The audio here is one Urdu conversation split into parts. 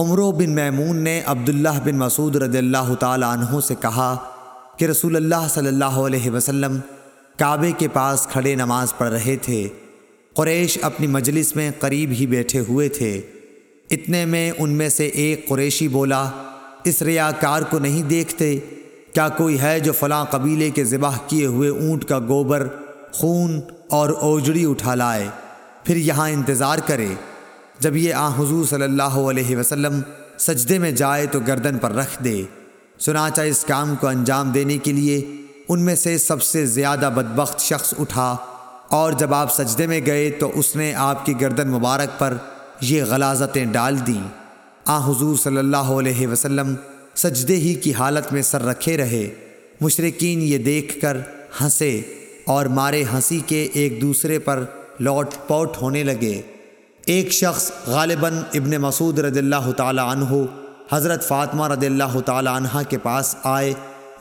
عمرو بن میمون نے عبداللہ بن مسعود رضی اللہ تعالی عنہ سے کہا کہ رسول اللہ صلی اللہ علیہ وسلم کعبے کے پاس کھڑے نماز پڑھ رہے تھے۔ قریش اپنی مجلس میں قریب ہی بیٹھے ہوئے تھے۔ اتنے میں ان میں سے ایک قریشی بولا، اس ریاکار کو نہیں دیکھتے؟ کیا کوئی ہے جو فلاں قبیلے کے ذبح کیے ہوئے اونٹ کا گوبر، خون اور اوجڑی اٹھا لائے؟ پھر یہاں انتظار کرے۔ جب یہ آ حضور صلی اللہ علیہ وسلم سجدے میں جائے تو گردن پر رکھ دے۔ سنانچہ اس کام کو انجام دینے کے لیے ان میں سے سب سے زیادہ بدبخت شخص اٹھا اور جب آپ سجدے میں گئے تو اس نے آپ کی گردن مبارک پر یہ غلازتیں ڈال دیں۔ آ حضور صلی اللہ علیہ وسلم سجدے ہی کی حالت میں سر رکھے رہے۔ مشرقین یہ دیکھ کر ہنسے اور مارے ہنسی کے ایک دوسرے پر لوٹ پوٹ ہونے لگے۔ ایک شخص غالباً ابن مسعود رضی اللہ تعالی عنہ، حضرت فاطمہ رضی اللہ تعالی عنہ کے پاس آئے۔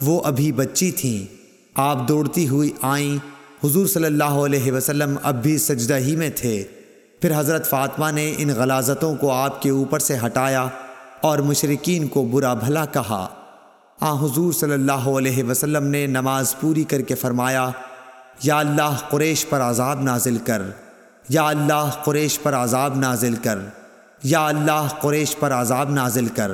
وہ ابھی بچی تھیں۔ آپ دوڑتی ہوئی آئیں۔ حضور صلی اللہ علیہ وسلم اب بھی سجدہ ہی میں تھے۔ پھر حضرت فاطمہ نے ان غلازتوں کو آپ کے اوپر سے ہٹایا اور مشرقین کو برا بھلا کہا۔ آ، حضور صلی اللہ علیہ وسلم نے نماز پوری کر کے فرمایا، یا اللہ قریش پر عذاب نازل کر۔ یا اللہ قریش پر عذاب نازل کر، یا اللہ قریش پر عذاب نازل کر۔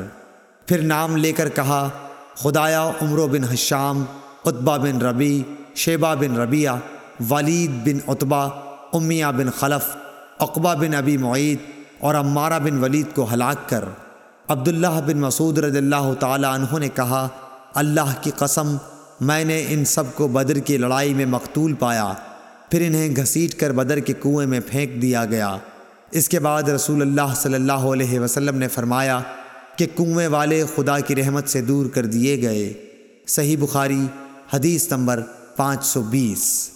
پھر نام لے کر کہا، خدایا عمرو بن حشام عطبہ بن ربی شیبہ بن ربیہ ولید بن عطبہ امیہ بن خلف اقبہ بن ابی معید اور عمارہ بن ولید کو ہلاک کر۔ عبداللہ بن مسعود رضی اللہ تعالی عنہ نے کہا، اللہ کی قسم، میں نے ان سب کو بدر کی لڑائی میں مقتول پایا۔ پھر انہیں گھسیٹ کر بدر کے کنویں میں پھینک دیا گیا۔ اس کے بعد رسول اللہ صلی اللہ علیہ وسلم نے فرمایا کہ کنویں والے خدا کی رحمت سے دور کر دیے گئے۔ صحیح بخاری، حدیث نمبر پانچ سو بیس۔